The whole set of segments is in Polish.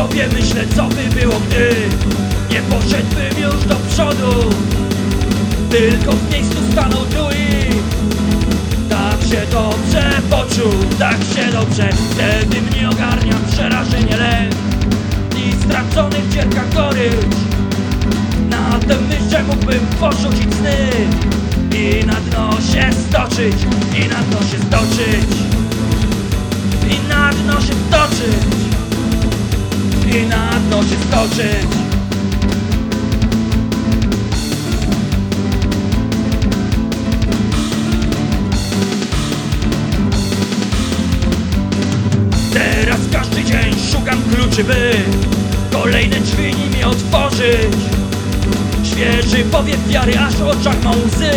sobie myślę co by było gdy Nie poszedłbym już do przodu. Tylko w miejscu stanął i Tak się dobrze poczuł, tak się dobrze. Wtedy mnie ogarnia przerażenie, lęk I stracony w dzierkach gorycz Na tym myście mógłbym porzucić sny I na dno się stoczyć, i na dno się stoczyć. Teraz każdy dzień szukam kluczy, by Kolejne drzwi nimi otworzyć. Świeży powiew wiary, aż oczach ma łzy.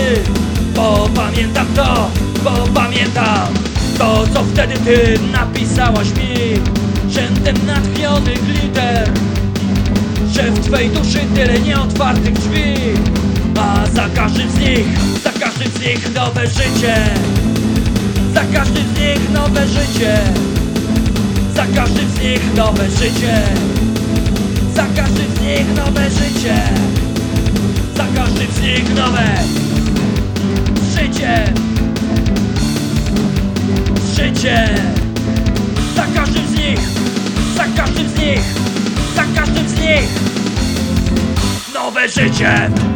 Bo pamiętam to, bo pamiętam To, co wtedy ty napisałaś mi Twej duszy tyle nieotwartych drzwi. A za każdym z nich, za każdym z nich nowe życie. Za każdym z nich nowe życie. Za każdym z nich nowe życie. Za każdym z nich nowe życie. Za każdym z nich nowe życie. Życie. Za każdym z nich Za każdym z nich Za każdym z nich Życie